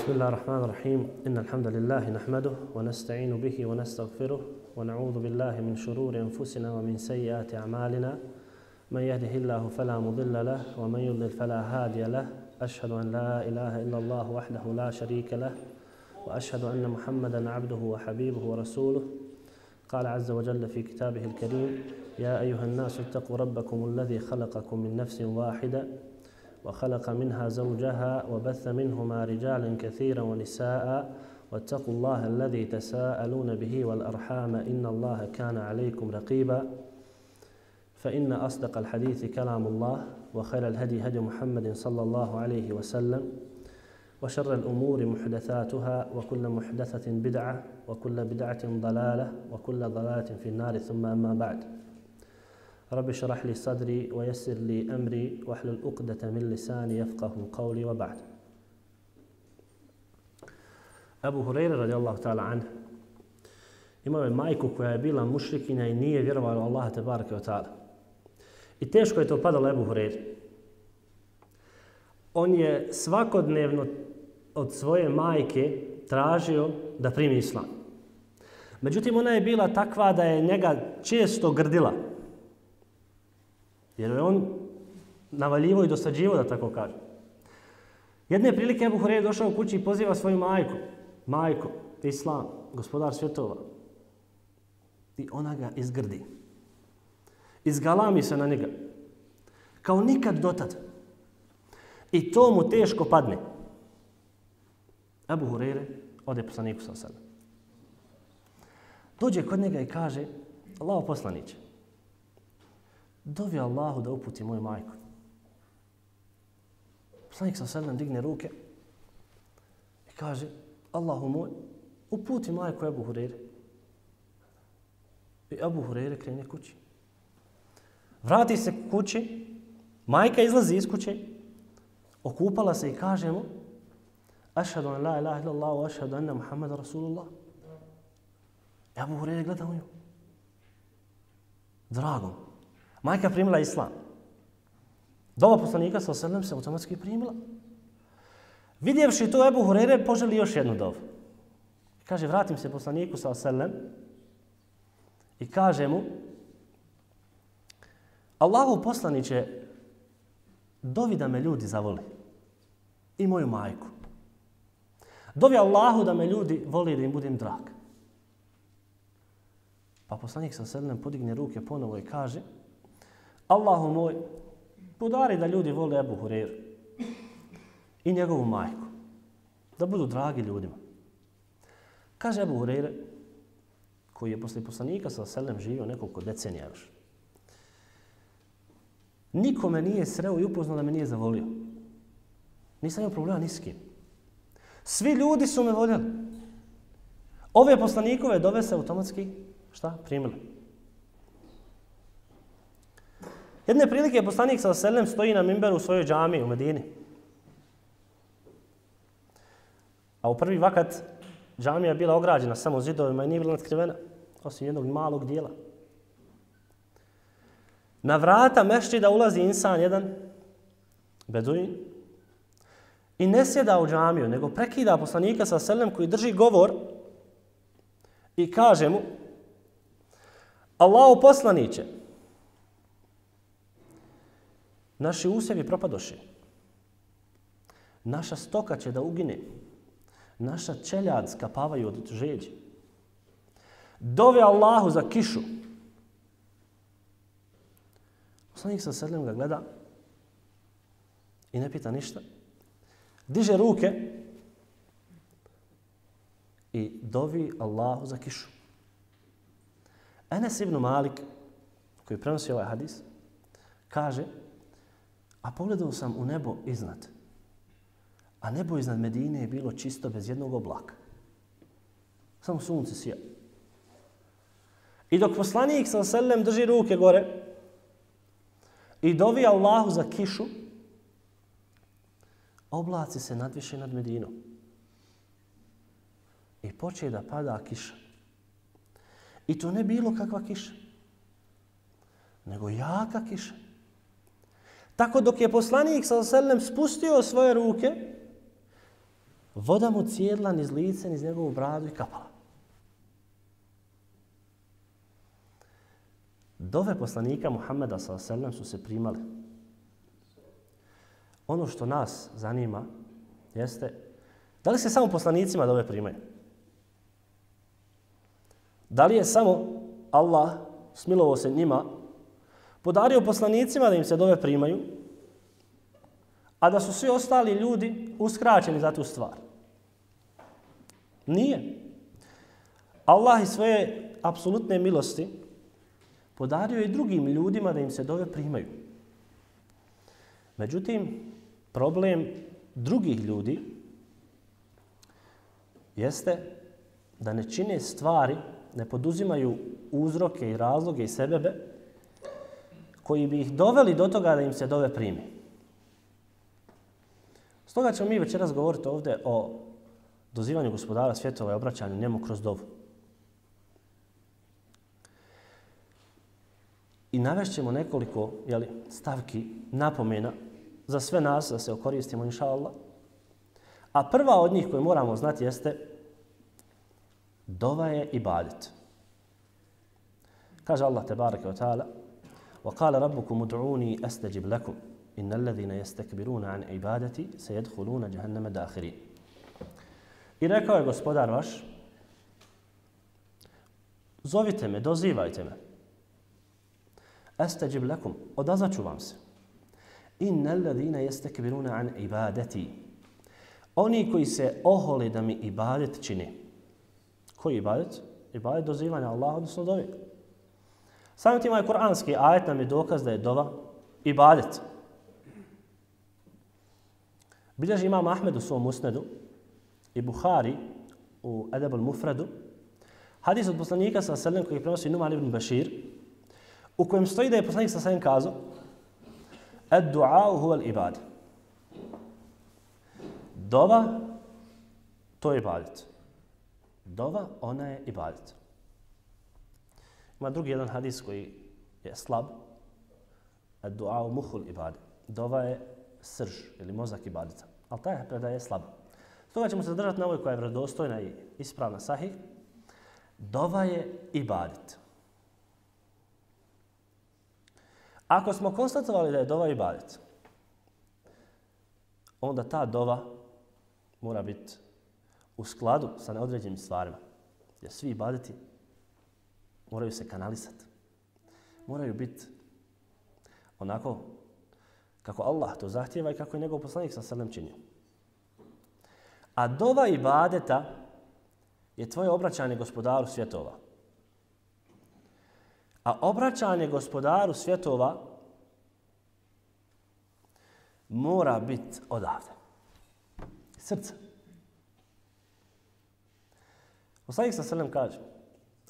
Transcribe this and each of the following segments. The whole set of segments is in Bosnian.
بسم الله الرحمن الرحيم. إن الحمد لله نحمده ونستعين به ونستغفره ونعوذ بالله من شرور أنفسنا ومن سيئات أعمالنا. من يهده الله فلا مضل له ومن يضلل فلا هادي له. أشهد أن لا إله إلا الله وحده لا شريك له وأشهد أن محمدا عبده وحبيبه ورسوله. قال عز وجل في كتابه الكريم يا أيها الناس اتقوا ربكم الذي خلقكم من نفس واحدة وخلق منها زوجها وبث منهما رجالا كثيرا ونساء واتقوا الله الذي تساءلون به والأرحام إن الله كان عليكم رقيبا. فإن أصدق الحديث كلام الله وخير الهدي هدي محمد صلى الله عليه وسلم وشر الأمور محدثاتها وكل محدثة بدعة وكل بدعة ضلالة وكل ضلالة في النار. ثم أما بعد. رب اشرح لي صدري ويسر لي أمري واحلل عقدة من لساني يفقه قولي وبعد Abu Hurajra radijallahu ta'ala anhu imao je majku koja je bila mušrikinja i nije vjerovala u Allaha te barake wa ta'ala. I teško je to padalo Abu Hurajra. On je svakodnevno od svoje majke tražio da primi islam. Međutim, ona je bila takva da je njega često grdila. Jer je on navaljivo i dosađivo, da tako kaže. Jedne prilike Abu Hureyre došao u kući i poziva svoju majku. Majko, Islam, gospodar svjetova. I ona ga izgrdi. Izgalami se na njega. Kao nikad dotad. I to mu teško padne. Abu Hureyre ode poslaniku sa sada. Dođe kod njega i kaže, Allaho poslaniće, dovi Allahu da uputi moju majku. Poslanik sa sada digne ruke i kaže, Allahu moj, uputi majku Ebu Hurere. I Abu Hurere krene kući. Vrati se kući, majka izlazi iz kuće, okupala se i kaže mu, Ašhadu an la ilaha illallah wa ašhadu anna Muhammeda Rasulullah. Ebu Abu Hurere gleda u nju. Drago. Majka primila islam. Dova poslanika sa osrlem se automatski primila. Vidjevši to, Ebu Hurere poželi još jednu dovu. Kaže, vratim se poslaniku sa osrlem i kaže mu, Allahu poslaniće, dovi da me ljudi zavoli. I moju majku. Dovi Allahu da me ljudi voli da im budem drag. Pa poslanik sa sedlem podigne ruke ponovo i kaže Allahu moj, podari da ljudi vole Ebu Hureyru i njegovu majku. Da budu dragi ljudima. Kaže Ebu Hureyre, koji je posle poslanika sa selem živio nekoliko decenija još. Niko me nije sreo i upoznao da me nije zavolio. Nisam imao problema ni s kim. Svi ljudi su me voljeli. Ove poslanikove dove se automatski, šta, primili. Jedne prilike je poslanik sa selem stoji na mimberu u svojoj džami u Medini. A u prvi vakat džamija je bila ograđena samo zidovima i nije bila natkrivena, osim jednog malog dijela. Na vrata mešćida ulazi insan jedan, beduin, i ne sjeda u džamiju, nego prekida poslanika sa selem koji drži govor i kaže mu Allahu poslaniće, naši usjevi propadoše, naša stoka će da ugine, naša čeljad skapavaju od žeđe. Dove Allahu za kišu. Poslanik sa sedlem ga gleda i ne pita ništa. Diže ruke i dovi Allahu za kišu. Enes ibn Malik, koji prenosi ovaj hadis, kaže, a pogledao sam u nebo iznad, a nebo iznad Medine je bilo čisto bez jednog oblaka. Samo sunce sija. I dok poslanik sa sellem drži ruke gore i dovi Allahu za kišu, oblaci se nadviše nad Medinom. I poče da pada kiša. I to ne bilo kakva kiša, nego jaka kiša. Tako dok je poslanik sa selem spustio svoje ruke voda mu cijedla niz lice, niz njegovu bradu i kapala. Dove poslanika Muhammeda s.a.v. su se primali. Ono što nas zanima jeste da li se samo poslanicima dove primaju? Da li je samo Allah smilovao se njima podario poslanicima da im se dove primaju, a da su svi ostali ljudi uskraćeni za tu stvar? Nije. Allah i svoje apsolutne milosti podario je drugim ljudima da im se dove primaju. Međutim, problem drugih ljudi jeste da ne čine stvari, ne poduzimaju uzroke i razloge i sebebe koji bi ih doveli do toga da im se dove primi. Stoga ćemo mi večeras govoriti ovdje o dozivanju gospodara svjetova i obraćanju njemu kroz dovu. I navešćemo nekoliko jeli, stavki napomena za sve nas da se okoristimo, inša Allah. A prva od njih koju moramo znati jeste dova je ibadet. Kaže Allah tebareke ve ta'ala وَقَالَ رَبُّكُمُ دُعُونِي أَسْتَجِبْ لَكُمْ إِنَّ الَّذِينَ يَسْتَكْبِرُونَ عَنْ عِبَادَتِ سَيَدْخُلُونَ جَهَنَّمَ دَاخِرِينَ I rekao je gospodar vaš, zovite me, dozivajte me. Estajib lakum, odazvaću vam se. Inna alladhina yastakbiruna an ibadati. Oni koji se ohole da mi ibadet čini. Koji ibadet? Ibadet dozivanja Allaha, odnosno dovi. Samim tim ovaj kuranski ajet nam je dokaz da je dova ibadet. Bilježi imam Ahmed u svom usnedu i Buhari u Edeb al-Mufradu hadis od poslanika sa selem koji prenosi Numan ibn Bashir u kojem stoji da je poslanik sa selem kazao Ad-du'a huwa al-ibad. Dova to je ibadet. Dova ona je ibadet. Ima drugi jedan hadis koji je slab. Ad-du'a muhul ibade. Dova je srž ili mozak ibadeta. Ali taj predaj je slab. Stoga ćemo se držati na ovoj koja je vredostojna i ispravna sahih. Dova je ibadet. Ako smo konstatovali da je dova ibadet, onda ta dova mora biti u skladu sa neodređenim stvarima. Jer svi ibadeti moraju se kanalisati. Moraju biti onako kako Allah to zahtjeva i kako je njegov poslanik sa srnem činio. A dova ibadeta je tvoje obraćanje gospodaru svjetova. A obraćanje gospodaru svjetova mora biti odavde. Srce. Poslanik sa srnem kaže,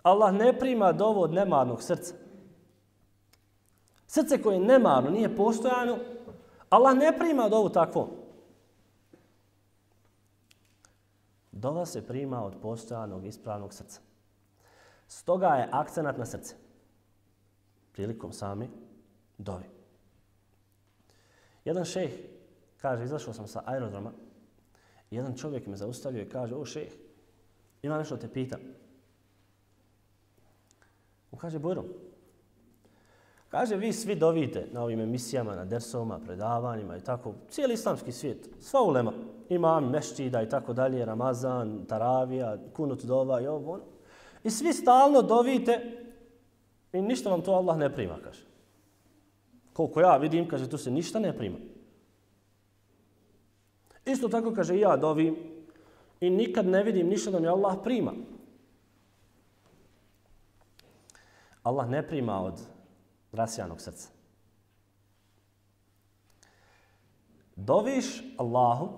Allah ne prima dovo od nemarnog srca. Srce koje je nemarno, nije postojano, Allah ne prima dovu takvom. Dova se prima od postojanog ispravnog srca. Stoga je akcenat na srce. Prilikom sami dovi. Jedan šejh kaže, izašao sam sa aerodroma, jedan čovjek me zaustavio i kaže, o šejh, ima nešto te pitam. On kaže, Bojro, kaže, vi svi dovite na ovim emisijama, na dersovima, predavanjima i tako, cijeli islamski svijet, sva ulema, imam mešćida i tako dalje, Ramazan, Taravija, Kunut Dova i ovo, ono. I svi stalno dovite i ništa vam to Allah ne prima, kaže. Koliko ja vidim, kaže, tu se ništa ne prima. Isto tako, kaže, ja dovim i nikad ne vidim ništa da mi Allah prima. Allah ne prima od rasjanog srca. Doviš Allahu,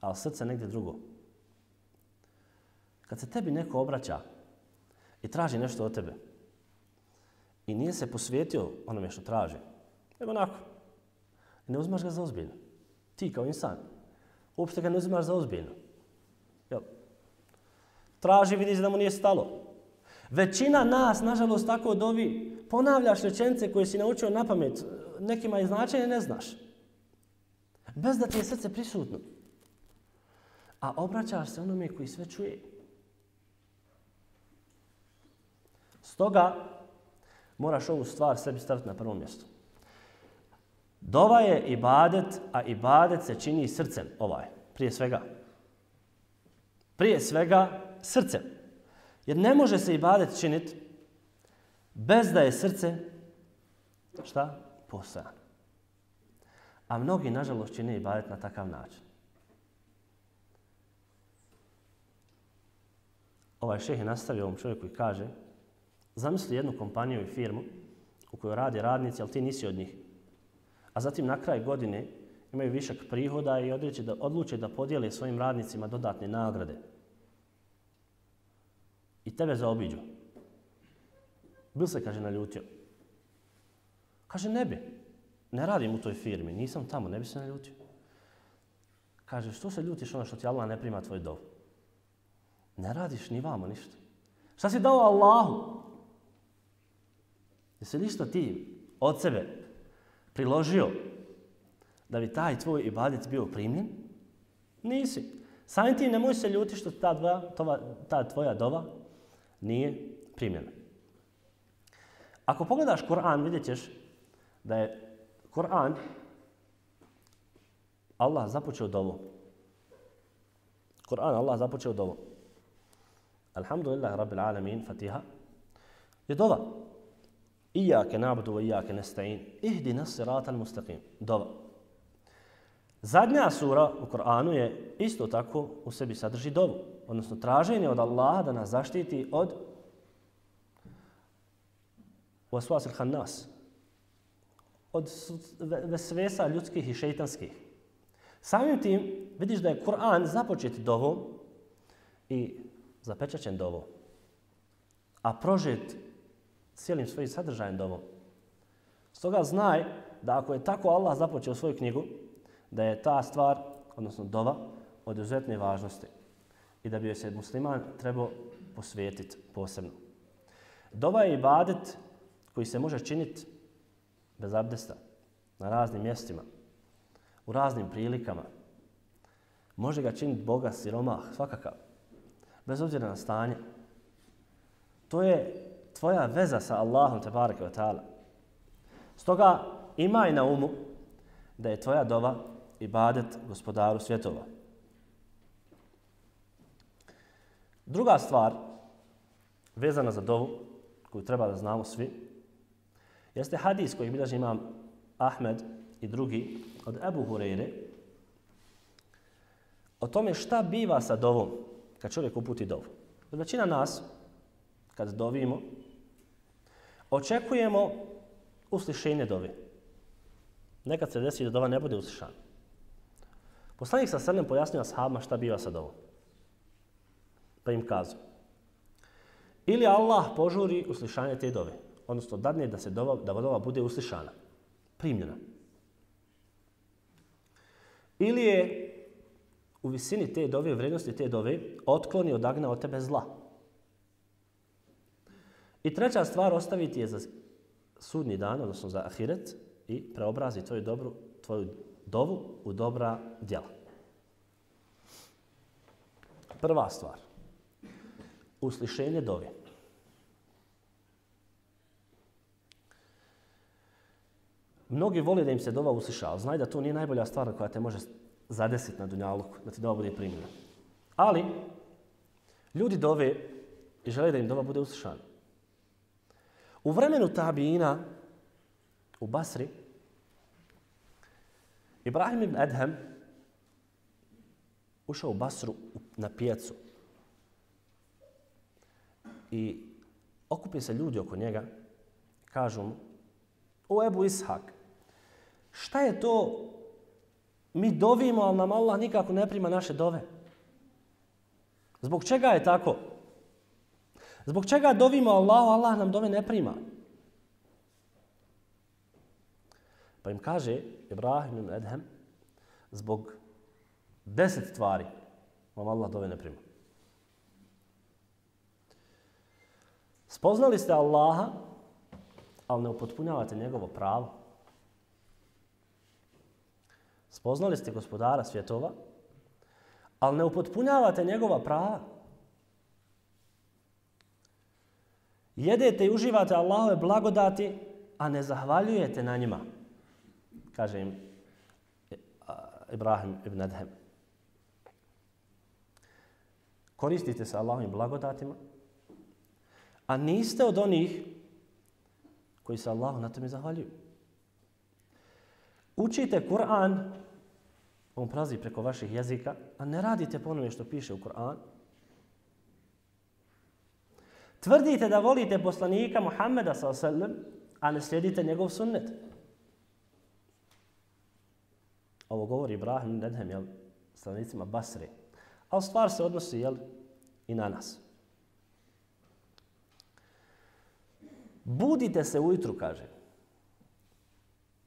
a srce negdje drugo. Kad se tebi neko obraća i traži nešto od tebe i nije se posvijetio onome što traži, nego onako, ne uzmaš ga za ozbiljno. Ti kao insan, uopšte ga ne uzmaš za ozbiljno. Jel? Traži, vidiš da mu nije stalo. Većina nas, nažalost, tako dovi, ponavljaš rečence koje si naučio na pamet, nekima i značenje ne znaš. Bez da ti je srce prisutno. a obraćaš se onome koji sve čuje. Stoga moraš ovu stvar sebi staviti na prvo mjesto. Dova je ibadet, a ibadet se čini srcem, ovaj, prije svega. Prije svega srcem. Jer ne može se ibadet činiti bez da je srce, šta? Postojano. A mnogi, nažalost, čine ibadet na takav način. Ovaj šeh je nastavio ovom čovjeku i kaže zamisli jednu kompaniju i firmu u kojoj radi radnici, ali ti nisi od njih. A zatim na kraj godine imaju višak prihoda i odluče da, odluče da podijele svojim radnicima dodatne nagrade. I tebe zaobiđu. Bil se, kaže, naljutio. Kaže, ne bi. Ne radim u toj firmi, nisam tamo, ne bi se naljutio. Kaže, što se ljutiš ono što ti Allah ne prima tvoj dov? Ne radiš ni vamo ništa. Šta si dao Allahu? Jesi li što ti od sebe priložio da bi taj tvoj ibadet bio primljen? Nisi. Samim ti nemoj se ljuti što ta, dva, tova, ta tvoja dova nije primljena. Ako pogledaš Kur'an, vidjet ćeš da je Kur'an Allah započeo dovu. Kur'an Allah započeo dovu. Alhamdulillah, rabbil alamin, fatiha. Je dova. Iyake na'budu wa iyake nasta'in. Ihdina sirata al-mustaqim. Dova. Zadnja sura u Kur'anu je isto tako u sebi sadrži dovu. Odnosno traženje od Allaha da nas zaštiti od waswas al-khannas. Od vesvesa ljudskih i šeitanskih. Samim tim vidiš da je Kur'an započet dovom i zapečaćen dovom. A prožet cijelim svojim sadržajem dovom. Stoga znaj da ako je tako Allah započeo svoju knjigu, da je ta stvar, odnosno dova, od izuzetne važnosti i da bi joj se musliman trebao posvetiti posebno. Dova je ibadet koji se može činiti bez abdesta, na raznim mjestima, u raznim prilikama. Može ga činiti Boga siromah, svakakav, bez obzira na stanje. To je tvoja veza sa Allahom te barake wa ta'ala. Stoga imaj na umu da je tvoja dova ibadet gospodaru svjetova. Druga stvar vezana za dovu koju treba da znamo svi jeste hadis koji bilježi imam Ahmed i drugi od Ebu Hureyre o tome šta biva sa dovom kad čovjek uputi dovu. Većina nas, kad dovimo, očekujemo uslišenje dove. Nekad se desi da dova ne bude uslišana. Poslanik sa srnem pojasnio ashabima šta biva sa dovom. Pa im kazao. Ili Allah požuri uslišanje te dove. Odnosno, dadne da se dova, da dova bude uslišana. Primljena. Ili je u visini te dove, u vrednosti te dove, otkloni odagna od tebe zla. I treća stvar, ostaviti je za sudnji dan, odnosno za ahiret, i preobrazi tvoju, dobru, tvoju dovu u dobra djela. Prva stvar. Uslišenje dove. Mnogi vole da im se dova usliša, ali znaj da to nije najbolja stvar koja te može zadesiti na dunjaluku, da ti dova bude primljena. Ali, ljudi dove i žele da im dova bude uslišana. U vremenu tabina u Basri, Ibrahim ibn Adham ušao u Basru na pijacu i okupi se ljudi oko njega kažu mu o Ebu Ishak šta je to? Mi dovimo ali nam Allah nikako ne prima naše dove. Zbog čega je tako? Zbog čega dovimo Allahu Allah nam dove ne prima? Pa im kaže Ibrahim ibn Edhem, zbog deset stvari vam Allah dove ne prima. Spoznali ste Allaha, ali ne upotpunjavate njegovo pravo. Spoznali ste gospodara svjetova, ali ne upotpunjavate njegova prava. Jedete i uživate Allahove blagodati, a ne zahvaljujete na njima. Kaže im e, Ibrahim ibn Adhem. Koristite se Allahovim blagodatima, a niste od onih koji se Allahu na tome zahvaljuju. Učite Kur'an, on prazi preko vaših jezika, a ne radite po onome što piše u Kur'an. Tvrdite da volite poslanika Muhammeda s.a.v. a ne slijedite njegov sunnet. Ovo govori Ibrahim Nedhem, jel, stranicima Basre. A stvar se odnosi, jel, i na nas. Budite se ujutru, kaže.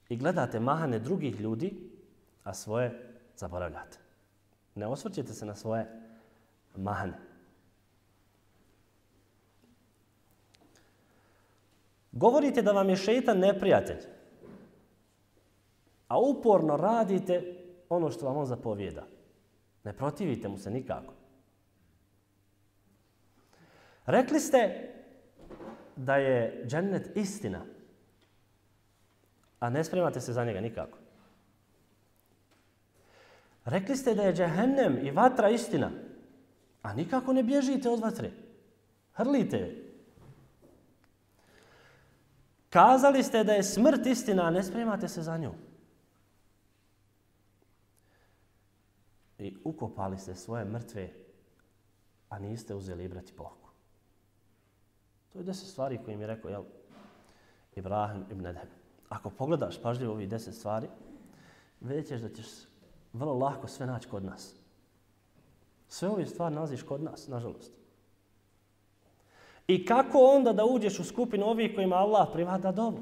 I gledate mahane drugih ljudi, a svoje zaboravljate. Ne osvrćete se na svoje mahane. Govorite da vam je šeitan neprijatelj, a uporno radite ono što vam on zapovjeda. Ne protivite mu se nikako. Rekli ste da je džennet istina, a ne spremate se za njega nikako. Rekli ste da je džehennem i vatra istina, a nikako ne bježite od vatre. Hrlite je. Kazali ste da je smrt istina, a ne spremate se za nju. I ukopali ste svoje mrtve, a niste uzeli ibrati pohku. To je deset stvari koje mi je rekao jel, Ibrahim ibn Edhem. Ako pogledaš pažljivo ovih deset stvari, vidjet ćeš da ćeš vrlo lako sve naći kod nas. Sve ove stvari nalaziš kod nas, nažalost. I kako onda da uđeš u skupinu ovih kojima Allah privada dobu?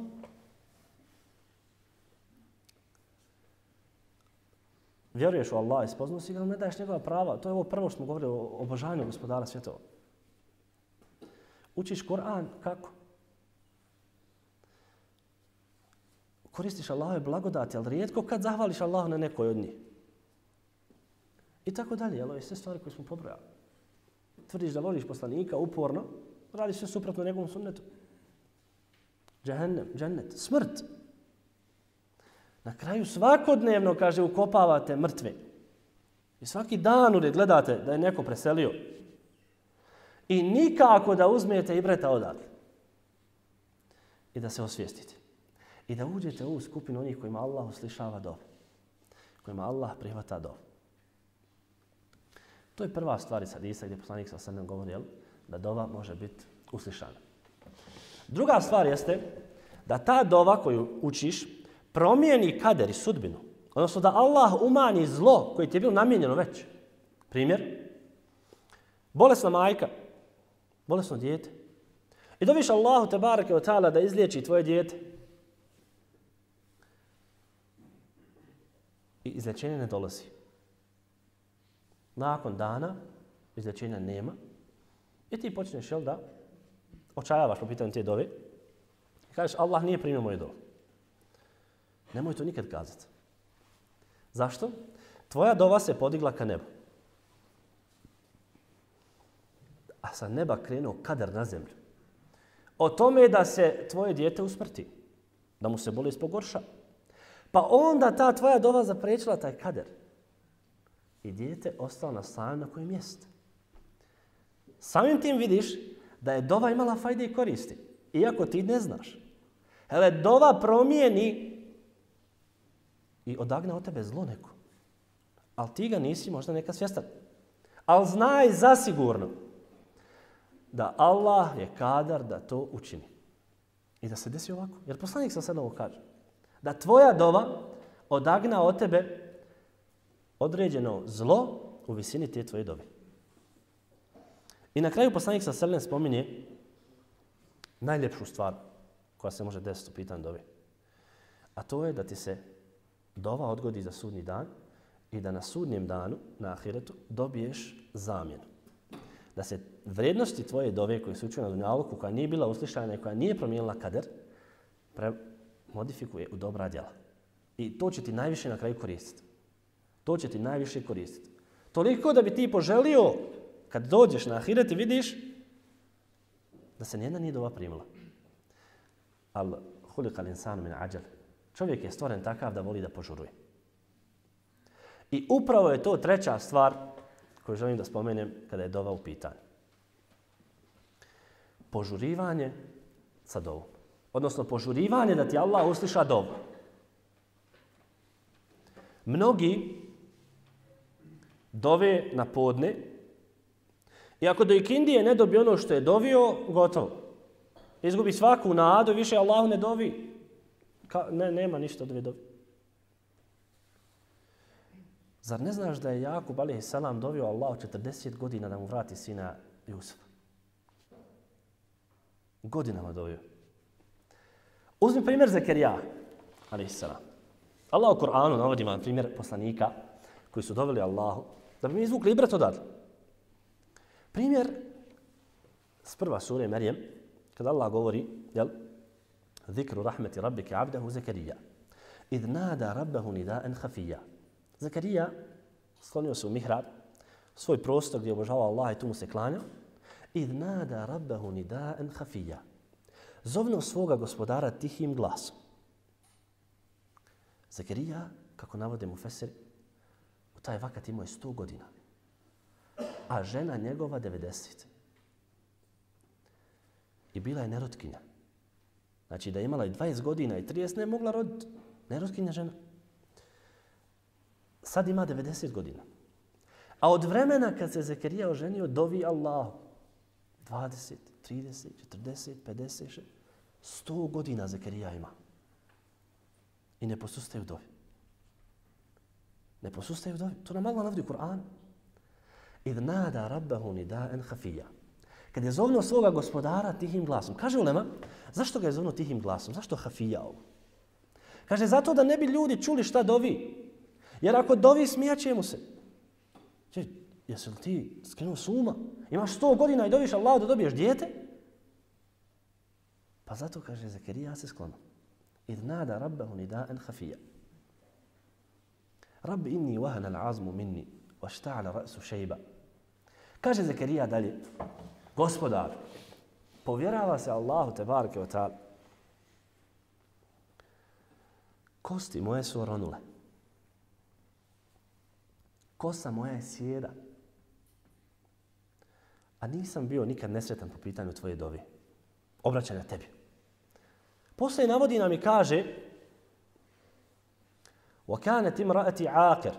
Vjeruješ u Allah i spoznao si ga, ne daješ njegova prava. To je ovo prvo što smo govorili o obožanju gospodara svjetova. Učiš Koran, kako? Koristiš Allahove blagodati, ali rijetko kad zahvališ Allahu na nekoj od njih. I tako dalje, jel? sve stvari koje smo pobrojali. Tvrdiš da voliš poslanika uporno, radi sve suprotno njegovom sunnetu. Džahennem, džennet, smrt. Na kraju svakodnevno, kaže, ukopavate mrtve. I svaki dan ured gledate da je neko preselio. I nikako da uzmete ibreta odatle. I da se osvijestite. I da uđete u skupinu onih kojima Allah uslišava dobu. Kojima Allah prihvata dobu. To je prva stvar iz hadisa gdje poslanik sa srednjem govori jel, da dova može biti uslišana. Druga stvar jeste da ta dova koju učiš promijeni kader i sudbinu. Odnosno da Allah umanji zlo koje ti je bilo namijenjeno već. Primjer. Bolesna majka. Bolesno dijete. I doviš Allahu te barake od ta'ala da izliječi tvoje dijete. I izlječenje ne dolazi. Nakon dana izlječenja nema. I ti počneš, jel da, očajavaš po pitanju te dove. I kažeš, Allah nije primio moje dove. Nemoj to nikad kazati. Zašto? Tvoja dova se podigla ka nebu. A sa neba krenuo kadar na zemlju. O tome da se tvoje dijete usmrti. Da mu se bolest pogorša. Pa onda ta tvoja dova zaprečila taj kader. I dijete ostalo na stanju na kojem mjestu. Samim tim vidiš da je dova imala fajde i koristi. Iako ti ne znaš. Hele, dova promijeni i odagne od tebe zlo neko. Ali ti ga nisi možda neka svjestan. Ali znaj zasigurno da Allah je kadar da to učini. I da se desi ovako. Jer poslanik sa sada ovo kaže. Da tvoja dova odagna od tebe određeno zlo u visini te tvoje dove. I na kraju poslanik sa Selene spominje najljepšu stvar koja se može desiti u pitanju dove. A to je da ti se dova odgodi za sudni dan i da na sudnjem danu, na ahiretu, dobiješ zamjenu. Da se vrednosti tvoje dove koje su učio na dunjaluku, koja nije bila uslišana i koja nije promijenila kader, pre modifikuje u dobra djela. I to će ti najviše na kraju koristiti. To će ti najviše koristiti. Toliko da bi ti poželio, kad dođeš na ahiret i vidiš, da se nijedna nije dova primila. Al hulika l'insanu min ađal. Čovjek je stvoren takav da voli da požuruje. I upravo je to treća stvar koju želim da spomenem kada je dova u pitanju. Požurivanje sa dovom. Odnosno, požurivanje da ti Allah usliša dovu. Mnogi dove na podne i ako do ikindije ne dobi ono što je dovio, gotovo. Izgubi svaku nadu, više Allahu ne dovi. Ka, ne, nema ništa od ove dovi. Zar ne znaš da je Jakub alaihi salam dovio Allah 40 godina da mu vrati sina Jusufa? Godinama dovio. Uzmi primjer Zekerija, alaihi salam. Allah u Koranu navodi vam primjer poslanika koji su doveli Allahu da bi mi izvukli ibrat odatle. Primjer s prva sure Merijem, kada Allah govori, jel, zikru rahmeti rabbike abdahu Zekerija. Idh nada rabbahu nida'en hafija. Zakarija sklonio se u mihrab, svoj prostor gdje obožava Allah i tu mu se klanja. id nada rabbahu nida'en hafija. Zovno svoga gospodara tihim glasom. Zakarija, kako navode mu Fesir, u taj vakat imao je 100 godina. A žena njegova 90. I bila je nerotkinja. Znači da je imala i 20 godina i 30 ne mogla roditi. Nerotkinja žena. Sad ima 90 godina. A od vremena kad se Zekerija oženio, dovi Allahu. 20, 30, 40, 50, 100 godina Zekerija ima. I ne posustaju dovi. Ne posustaju dovi. To nam Allah navodi u Kur'an. Idh nada rabbahu nida'en hafija. Kad je zovno svoga gospodara tihim glasom. Kaže Ulema, zašto ga je zovno tihim glasom? Zašto hafija ovo? Kaže, zato da ne bi ljudi čuli šta dovi. Jer ako dovi, smijaće mu se. Če, jesi li ti skrenuo suma? Imaš sto godina i doviš Allah da dobiješ dijete? Pa zato kaže Zakarija se sklono. Id nada rabbahu nida'en hafija. Rabbi inni wahana 'azmu minni wa šta'ala ra'su šejba. Kaže Zakarija dalje, gospodar, povjerava se Allahu te barke o ta'ala. Kosti moje su oronule kosa moja je sjeda. A nisam bio nikad nesretan po pitanju tvoje dovi. Obraćanja tebi. Posle navodi nam i kaže وَكَانَتْ إِمْرَأَتِ عَاقِرْ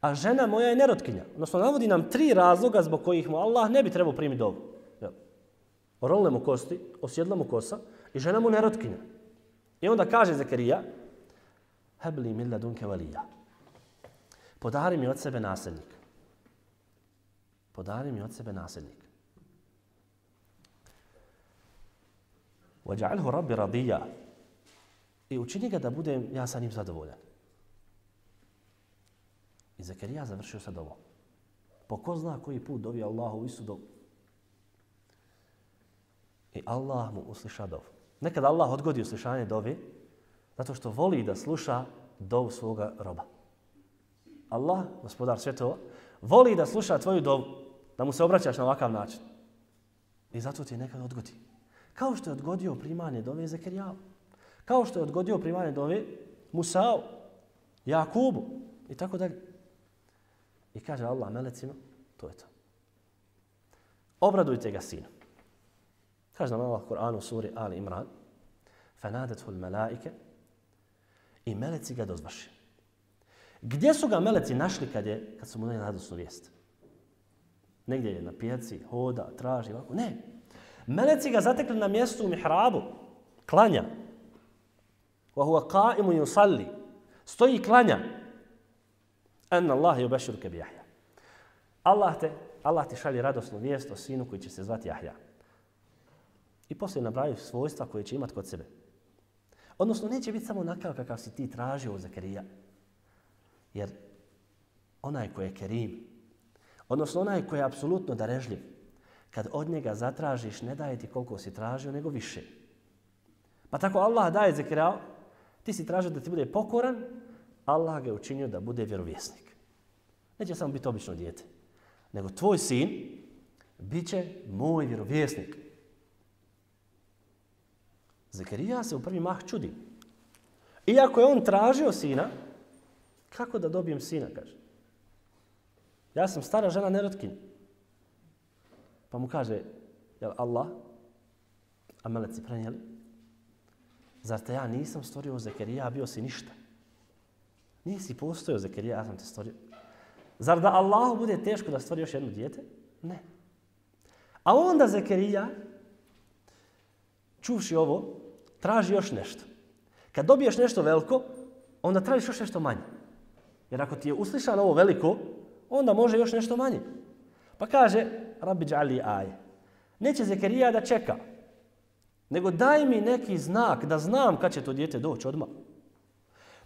A žena moja je nerotkinja. Odnosno, navodi nam tri razloga zbog kojih mu Allah ne bi trebao primiti dovu. Orolne mu kosti, osjedla mu kosa i žena mu nerotkinja. I onda kaže Zakarija Hebli min ladunke valija podari mi od sebe nasljednik. Podari mi od sebe nasljednik. Vaja'alhu rabbi radija. I učini ga da budem ja sa njim zadovoljan. I Zakarija završio sa ovo. Po ko zna koji put dovi Allahu isu dovu. I Allah mu usliša dovu. Nekad Allah odgodi uslišanje dovi zato što voli da sluša dovu svoga roba. Allah, gospodar svjetova, voli da sluša tvoju dovu, da mu se obraćaš na ovakav način. I zato ti je nekad odgodi. Kao što je odgodio primanje dove Zekerijavu. Kao što je odgodio primanje dove Musao, Jakubu i tako dalje. I kaže Allah melecima, to je to. Obradujte ga sinu. Kaže nam Allah Kur'an u suri Ali Imran. Fanadethu l-melaike i meleci ga dozvaši. Gdje su ga meleci našli kad, je, kad su mu dali radosnu vijest? Negdje je na pijaci, hoda, traži, ovako. Ne. Meleci ga zatekli na mjestu u mihrabu, klanja. Wa huwa qa'imun yusalli. Stoji i klanja. Anna Allah yubashiruka bi Yahya. Allah te, Allah ti šalje radosnu vijest o sinu koji će se zvati Jahja. I poslije nabraju svojstva koje će imati kod sebe. Odnosno, neće biti samo onakav kakav si ti tražio u Zakarija. Jer onaj ko je kerim, odnosno onaj ko je apsolutno darežljiv, kad od njega zatražiš, ne daje ti koliko si tražio, nego više. Pa tako Allah daje zekirao, ti si tražio da ti bude pokoran, Allah ga je učinio da bude vjerovjesnik. Neće samo biti obično dijete. Nego tvoj sin bit će moj vjerovjesnik. Zekerija se u prvi mah čudi. Iako je on tražio sina, kako da dobijem sina, kaže. Ja sam stara žena nerotkinja. Pa mu kaže, jel Allah, a meleci prenijeli, zar te ja nisam stvorio Zekerija, a bio si ništa. Nisi postojao Zekerija, ja sam te stvorio. Zar da Allahu bude teško da stvori još jedno dijete? Ne. A onda Zekerija, čuvši ovo, traži još nešto. Kad dobiješ nešto veliko, onda tražiš još nešto manje. Jer ako ti je uslišano ovo veliko, onda može još nešto manje. Pa kaže, Rabbi džali aje. Neće Zekerija da čeka, nego daj mi neki znak da znam kad će to dijete doći odmah.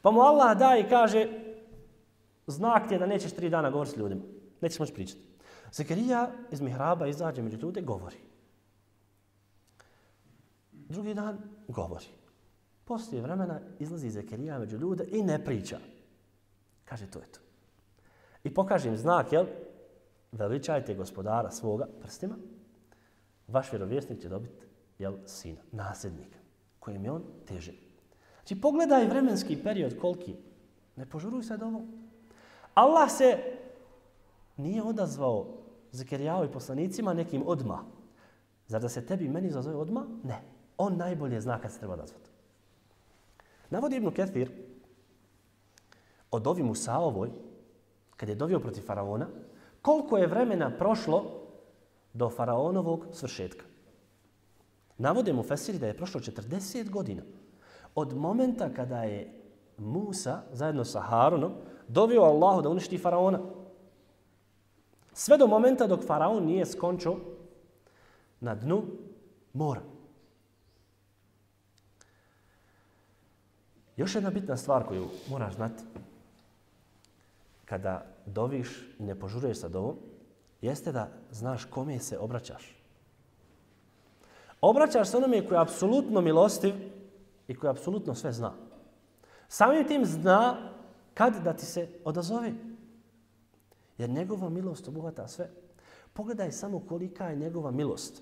Pa mu Allah daje i kaže, znak ti je da nećeš tri dana govoriti s ljudima. Nećeš moći pričati. Zekerija iz mihraba izađe među ljude, govori. Drugi dan govori. Poslije vremena izlazi Zekerija među ljude i ne priča. Kaže, to je to. I pokažem znak, jel? Veličajte gospodara svoga prstima. Vaš vjerovjesnik će dobiti, jel, sina, nasljednika, kojim je on teže. Znači, pogledaj vremenski period koliki. Ne požuruj sad ovo. Allah se nije odazvao Zekerijavu i poslanicima nekim odma. Zar da se tebi meni zazove odma? Ne. On najbolje zna kad se treba odazvati. Navodi Ibnu Ketir o dovi Musaovoj, kad je dovio protiv faraona, koliko je vremena prošlo do faraonovog svršetka. Navode mu Fesiri da je prošlo 40 godina od momenta kada je Musa zajedno sa Harunom dovio Allahu da uništi faraona. Sve do momenta dok faraon nije skončio na dnu mora. Još jedna bitna stvar koju moraš znati kada doviš i ne požuruješ sa dovom, jeste da znaš kome se obraćaš. Obraćaš se onome koji je apsolutno milostiv i koji apsolutno sve zna. Samim tim zna kad da ti se odazove. Jer njegova milost obuhvata sve. Pogledaj samo kolika je njegova milost.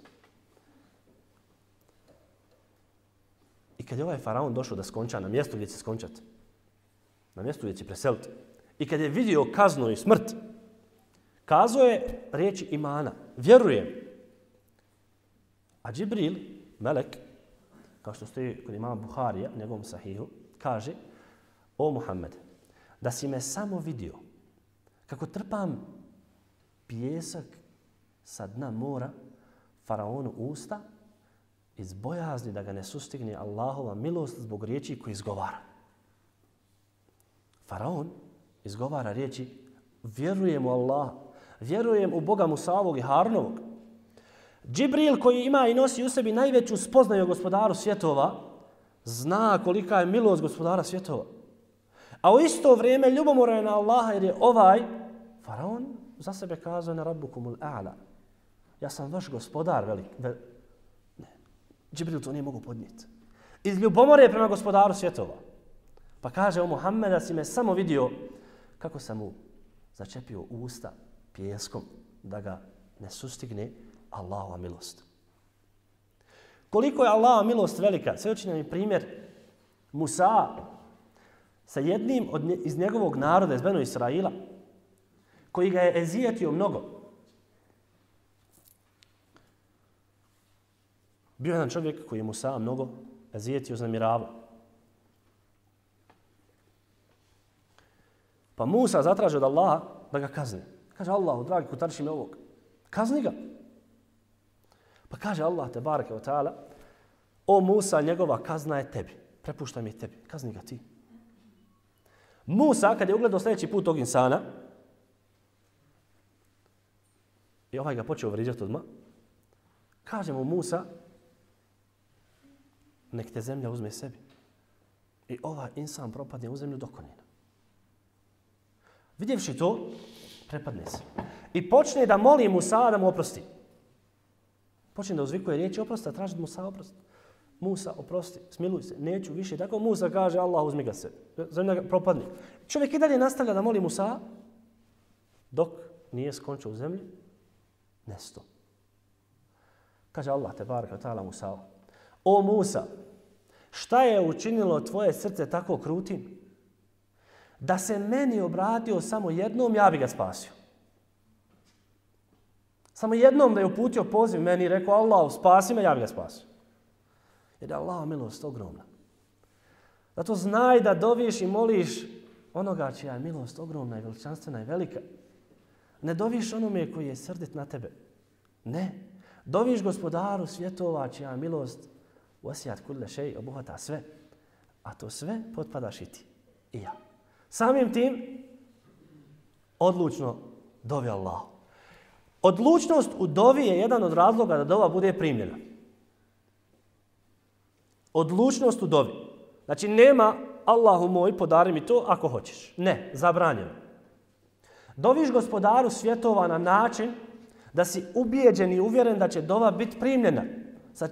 I kad je ovaj faraon došao da skonča na mjestu gdje će skončati, na mjestu gdje će preseliti, i kad je vidio kaznu i smrt, kazao je riječi imana, vjerujem. A Džibril, melek, kao što stoji kod imama Buharija, njegovom sahihu, kaže, o Muhammed, da si me samo vidio kako trpam pjesak sa dna mora faraonu usta iz bojazni da ga ne sustigne Allahova milost zbog riječi koji izgovara. Faraon izgovara riječi vjerujem u Allah, vjerujem u Boga Musavog i Harnovog. Džibril koji ima i nosi u sebi najveću spoznaju gospodaru svjetova, zna kolika je milost gospodara svjetova. A u isto vrijeme ljubomora je na Allaha jer je ovaj faraon za sebe kazao na rabbukumul a'la. Ja sam vaš gospodar velik, Džibril to nije mogu podnijeti. Iz ljubomore prema gospodaru svjetova. Pa kaže o Muhammeda si me samo vidio kako sam mu začepio usta pjeskom da ga ne sustigne Allahova milost. Koliko je Allahova milost velika? Sve učinio mi primjer Musa sa jednim od nje, iz njegovog naroda, iz Beno Israila, koji ga je ezijetio mnogo. Bio je jedan čovjek koji je Musa mnogo ezijetio znamirava. Pa Musa zatraži od Allaha da ga kazne. Kaže Allahu, dragi, kutariši me ovog. Kazni ga. Pa kaže Allah, te barake o ta'ala, o Musa, njegova kazna je tebi. Prepuštaj mi tebi. Kazni ga ti. Musa, kad je ugledao sljedeći put tog insana, i ovaj ga počeo vriđati odmah, kaže mu Musa, nek te zemlja uzme sebi. I ova insan propadne u zemlju do konina. Vidjevši to, prepadne se. I počne da moli Musa da mu oprosti. Počne da uzvikuje riječi oprosta, traži da Musa oprosti. Musa, oprosti, smiluj se, neću više. Tako Musa kaže, Allah uzmi ga se. Zemlja ga propadne. Čovjek i dalje nastavlja da moli Musa. Dok nije skončio u zemlji, nesto. Kaže Allah, te baraka ta'ala Musa. O Musa, šta je učinilo tvoje srce tako krutim? Da se meni obratio samo jednom, ja bi ga spasio. Samo jednom da je uputio poziv meni i rekao Allah, spasi me, ja bi ga spasio. Jer je Allah milost ogromna. Zato znaj da doviš i moliš onoga čija je milost ogromna i veličanstvena i velika. Ne doviš onome koji je srdit na tebe. Ne. Doviš gospodaru svjetova čija je milost osijat kudle šej obuhvata sve. A to sve potpadaš i ti. I ja. Samim tim odlučno dovi Allah. Odlučnost u dovi je jedan od razloga da dova bude primljena. Odlučnost u dovi. Znači nema Allahu moj podari mi to ako hoćeš. Ne, zabranjeno. Doviš gospodaru svjetova na način da si ubijeđen i uvjeren da će dova biti primljena. Sa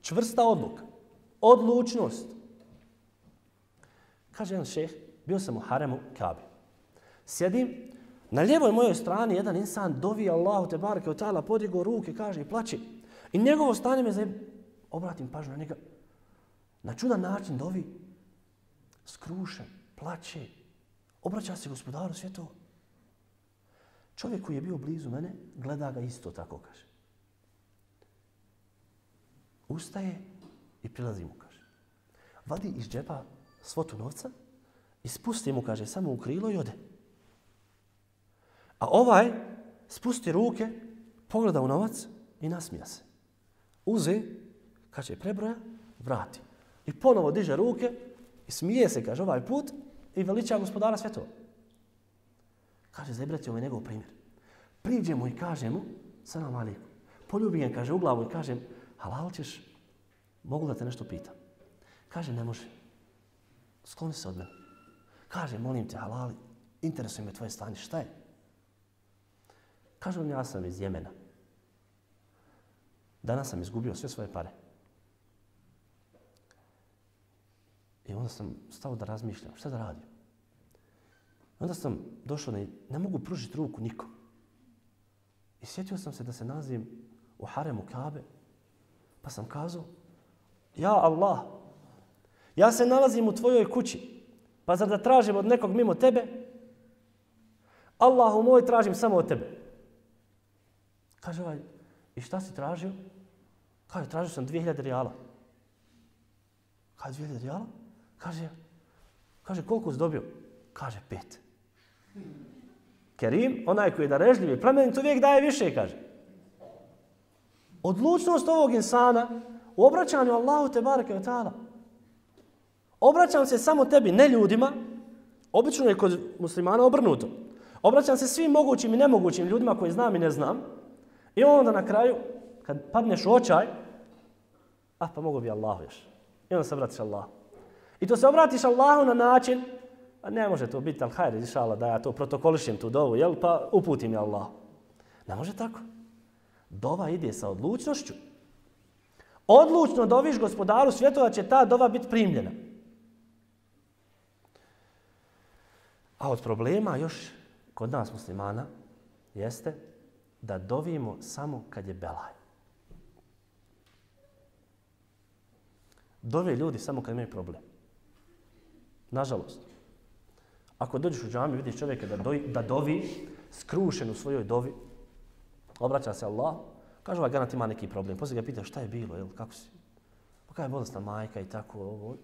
čvrsta odluka. Odlučnost. Kaže jedan šeh, bio sam u haremu Kabe. Sjedim, na lijevoj mojoj strani jedan insan dovi Allahu te barke od tala, podigo ruke, kaže i plaći. I njegovo stanje me zajeb... Obratim pažnju na njega. Na čudan način dovi, skrušen, plaće, obraća se gospodaru svjetova. Čovjek koji je bio blizu mene, gleda ga isto tako, kaže. Ustaje i prilazi mu, kaže. Vadi iz džepa svotu novca i spusti mu, kaže, samo u krilo i ode. A ovaj spusti ruke, pogleda u novac i nasmija se. Uze, kaže, prebroja, vrati. I ponovo diže ruke i smije se, kaže, ovaj put i veliča gospodara svjetova. Kaže, zebrat ovaj njegov primjer. Priđe mu i kaže mu, salam alikum. Poljubi ga, kaže, u glavu i kaže, halal ćeš, mogu da te nešto pitam. Kaže, ne može. Skloni se od mene. Kaže, molim te, halali, interesuje me tvoje stanje, šta je? Kaže on, ja sam iz Jemena. Danas sam izgubio sve svoje pare. I onda sam stao da razmišljam, šta da radim? Onda sam došao, ne, ne mogu pružiti ruku nikom. I sjetio sam se da se nazivim u haremu Kabe, pa sam kazao, ja Allah, ja se nalazim u tvojoj kući, pa zar da tražim od nekog mimo tebe? Allahu moj, tražim samo od tebe. Kaže ovaj, i šta si tražio? Kaže, tražio sam 2000 rijala. Kaže, 2000 rijala? Kaže, kaže, koliko si dobio? Kaže, pet. Kerim, onaj koji je darežljiv i plemenit, uvijek daje više, kaže. Odlučnost ovog insana u obraćanju Allahu te barake od ta'ala. Obraćam se samo tebi, ne ljudima. Obično je kod muslimana obrnuto. Obraćam se svim mogućim i nemogućim ljudima koji znam i ne znam. I onda na kraju, kad padneš u očaj, a pa mogu bi Allahu još. I onda se vratiš Allahu. I to se obratiš Allahu na način, a ne može to biti, ali hajde, išala, da ja to protokolišem tu dovu, jel, pa uputim je Allah. Ne može tako. Dova ide sa odlučnošću. Odlučno doviš gospodaru svjetova, će ta dova biti primljena. A od problema još kod nas muslimana jeste da dovimo samo kad je belaj. Dove ljudi samo kad imaju problem. Nažalost. Ako dođeš u džami, vidiš čovjeka da, do, da dovi, skrušen u svojoj dovi, obraća se Allah, kaže ovaj garant ima neki problem. Poslije ga pita šta je bilo, jel, kako si? Pa kaj je bolestna majka i tako ovo.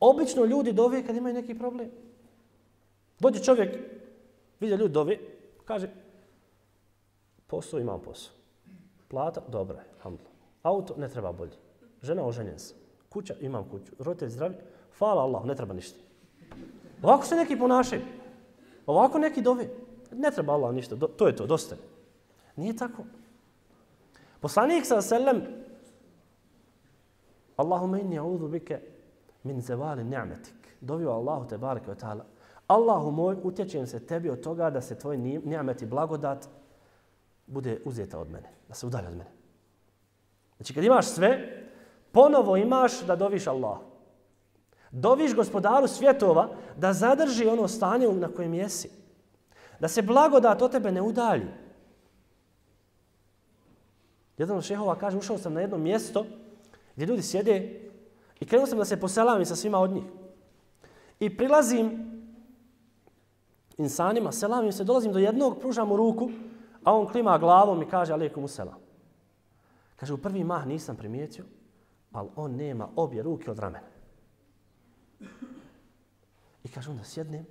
Obično ljudi dove kad imaju neki problem. Dođe čovjek, vidi ljudi dovi, kaže, posao imam posao. Plata, dobra je, hamdla. Auto, ne treba bolje. Žena, oženjen sam. Kuća, imam kuću. Roditelj zdravi, hvala Allah, ne treba ništa. Ovako se neki ponašaju. Ovako neki dovi. Ne treba Allah ništa, do, to je to, dosta je. Nije tako. Poslanik sa selem Allahumma inni a'udhu bike min zevali ni'metik. Dovio Allahu te barake wa ta'ala. Allahu moj, utječem se tebi od toga da se tvoj ni'met i blagodat bude uzeta od mene, da se udalje od mene. Znači kad imaš sve, ponovo imaš da doviš Allah. Doviš gospodaru svjetova da zadrži ono stanje na kojem jesi. Da se blagodat od tebe ne udalji. Jedan od šehova kaže, ušao sam na jedno mjesto gdje ljudi sjede i krenuo sam da se poselavim sa svima od njih. I prilazim insanima, selamim se, dolazim do jednog, pružam mu ruku, a on klima glavom i kaže, alaikum selam. Kaže, u prvi mah nisam primijetio, ali on nema obje ruke od ramena. I kaže, onda sjednem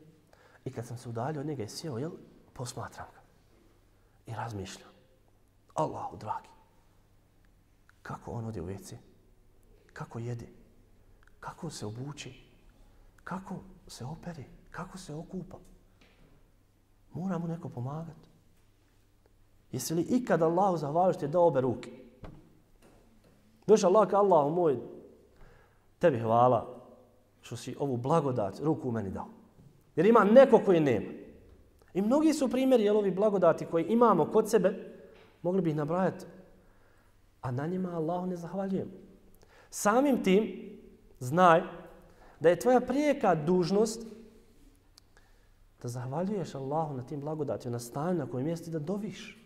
i kad sam se udalio od njega i sjeo, jel, posmatram ga. I razmišljam. Allahu, dragi, kako on ode u WC, kako jede, kako se obuči, kako se operi, kako se okupa. Mora mu neko pomagati. Jesi li ikad Allahu zahvalio što je dao obe ruke? Došao Allah ka Allahu moj, tebi hvala što si ovu blagodat ruku u meni dao. Jer ima neko koji nema. I mnogi su primjeri jel, ovi blagodati koji imamo kod sebe, mogli bi ih nabrajati, a na njima Allahu ne zahvaljujemo. Samim tim, znaj da je tvoja prijeka dužnost da zahvaljuješ Allahu na tim blagodatima, na stanju na kojem jesti da doviš.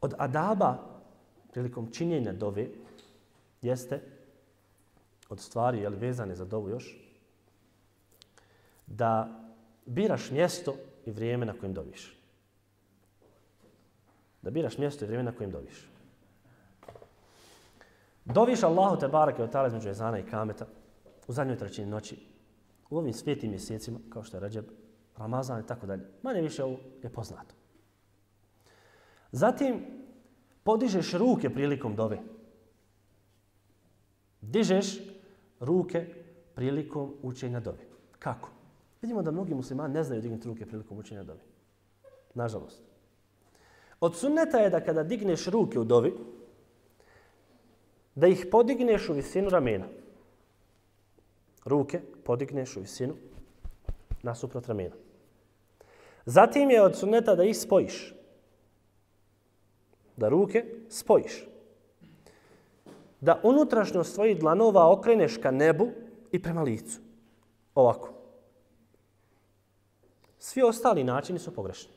Od adaba prilikom činjenja dove jeste od stvari jel, vezane za dovu još, da biraš mjesto i vrijeme na kojem doviš. Da biraš mjesto i vrijeme na kojem doviš. Doviš Allahu te barake od tala između Ezana i Kameta u zadnjoj trećini noći, u ovim svijetim mjesecima, kao što je Ređeb, Ramazan i tako dalje. Manje više ovo je poznato. Zatim, podižeš ruke prilikom dove. Dižeš ruke prilikom učenja dove. Kako? Vidimo da mnogi muslimani ne znaju dignuti ruke prilikom učenja dove. Nažalost. Od sunneta je da kada digneš ruke u dovi, da ih podigneš u visinu ramena. Ruke podigneš u visinu nasuprot ramena. Zatim je od sunneta da ih spojiš. Da ruke spojiš. Da unutrašnjost svojih dlanova okreneš ka nebu i prema licu. Ovako. Svi ostali načini su pogrešni.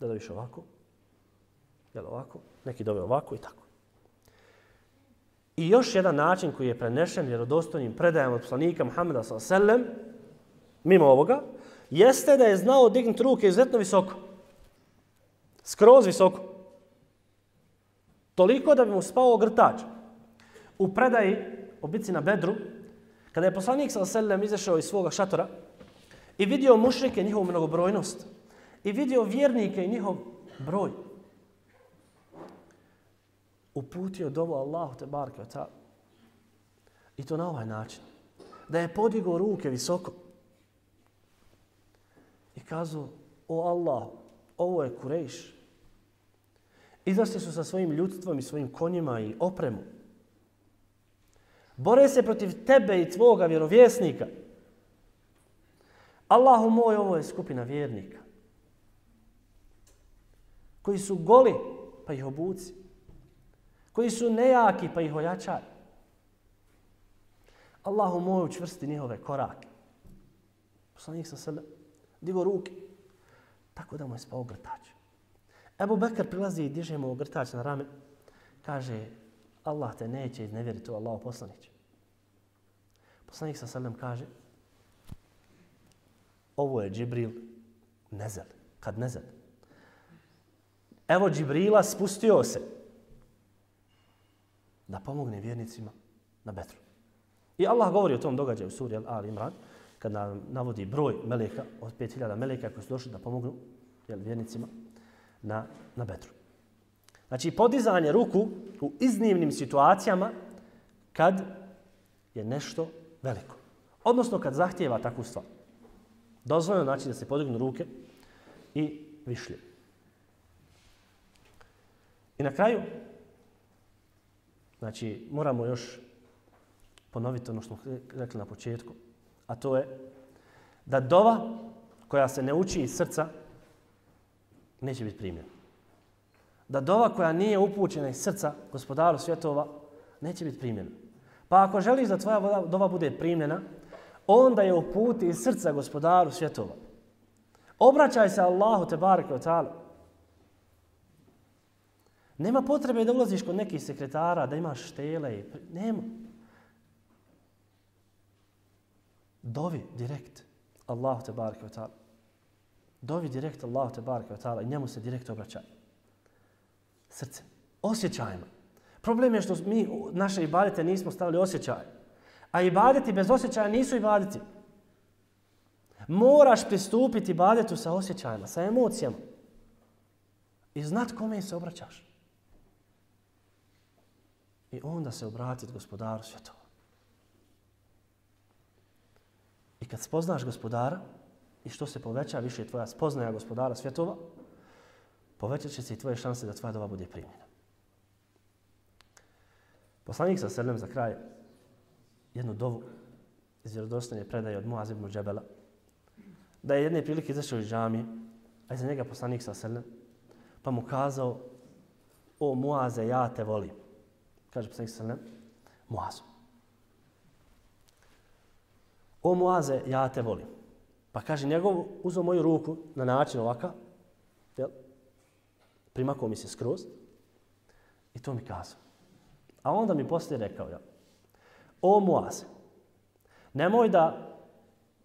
Da doviš ovako, jel ovako, neki dove ovako i tako. I još jedan način koji je prenešen vjerodostojnim predajem od poslanika Muhammeda s.a.v. mimo ovoga, jeste da je znao dignuti ruke izuzetno visoko. Skroz visoko. Toliko da bi mu spao grtač. U predaji o bici na Bedru, kada je poslanik s.a.v. izašao iz svoga šatora i vidio mušrike njihovu mnogobrojnost i vidio vjernike i njihov broj, uputio dovu Allahu te barke ta. I to na ovaj način. Da je podigao ruke visoko. I kazao, o Allah, ovo je Kurejš. Izašli su sa svojim ljudstvom i svojim konjima i opremu. Bore se protiv tebe i tvoga vjerovjesnika. Allahu moj, ovo je skupina vjernika. Koji su goli, pa ih obuci koji su nejaki pa ih ojačaj. Allahu moj učvrsti njihove korake. Poslanik sa sebe digo ruke tako da mu je spao grtač. Ebu Bekr prilazi i diže mu grtač na rame. Kaže, Allah te neće iznevjeriti u Allahu poslanić. Poslanik sa selem kaže, ovo je Džibril nezel, kad nezel. Evo Džibrila spustio se da pomogne vjernicima na Betru. I Allah govori o tom događaju u suri Al Imran, kad nam navodi broj meleka, od 5000 meleka koji su došli da pomognu jel, vjernicima na, na Betru. Znači, podizanje ruku u iznimnim situacijama kad je nešto veliko. Odnosno, kad zahtjeva takvu stvar. Dozvoljeno znači da se podignu ruke i višlje. I na kraju, Znači, moramo još ponoviti ono što smo rekli na početku, a to je da dova koja se ne uči iz srca neće biti primljena. Da dova koja nije upućena iz srca gospodaru svjetova neće biti primljena. Pa ako želiš da tvoja dova bude primljena, onda je uputi iz srca gospodaru svjetova. Obraćaj se Allahu te bareke od ta'ala. Nema potrebe da ulaziš kod nekih sekretara, da imaš štele. I... Nema. Dovi direkt Allahu te barke ta'ala. Dovi direkt Allahu te barke ta'ala i njemu se direkt obraćaj. Srce. Osjećajima. Problem je što mi naše ibadete nismo stavili osjećaj. A ibadeti bez osjećaja nisu ibadeti. Moraš pristupiti ibadetu sa osjećajima, sa emocijama. I znat kome se obraćaš. I onda se obratiti gospodaru svjetova. I kad spoznaš gospodara, i što se poveća više tvoja spoznaja gospodara svjetova, povećat će se i tvoje šanse da tvoja doba bude primjena. Poslanik sa selem za kraj jednu dovu iz vjerodostojne predaje od Muaz ibn Džebela, da je jedne prilike izašao iz džamije, a iza njega poslanik sa selem, pa mu kazao, o Muaze, ja te volim. Kaže poslanik sa Muazu. O Muaze, ja te volim. Pa kaže, njegov uzeo moju ruku na način ovaka, jel? primakao mi se skroz i to mi kazao. A onda mi poslije rekao, ja, o Muaze, nemoj da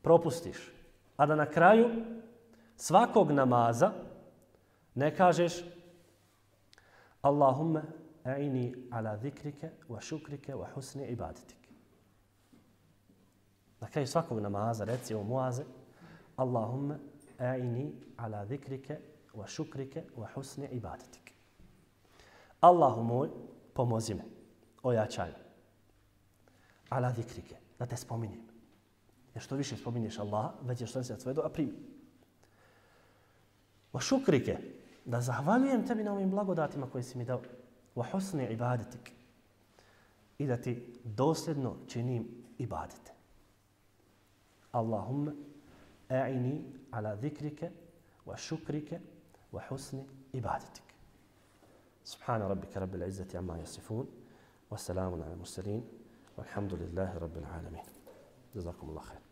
propustiš, a da na kraju svakog namaza ne kažeš Allahumme a'ini ala zikrike wa šukrike wa husni ibadetike. Na kraju svakog namaza reci o Muaze Allahumme a'ini ala zikrike wa šukrike wa husni ibadetike. Allahu moj, pomozi me ojačaju. Ala zikrike, da te spominjem. Jer što više spominješ Allah, već je što svoje doa primi. Wa šukrike, da zahvaljujem tebi na ovim blagodatima koje si mi dao. وحسن عبادتك. إذا تي دوسدنو جنيم عبادت. اللهم أعني على ذكرك وشكرك وحسن عبادتك. سبحان ربك رب العزة عما يصفون والسلام على المرسلين والحمد لله رب العالمين. جزاكم الله خير.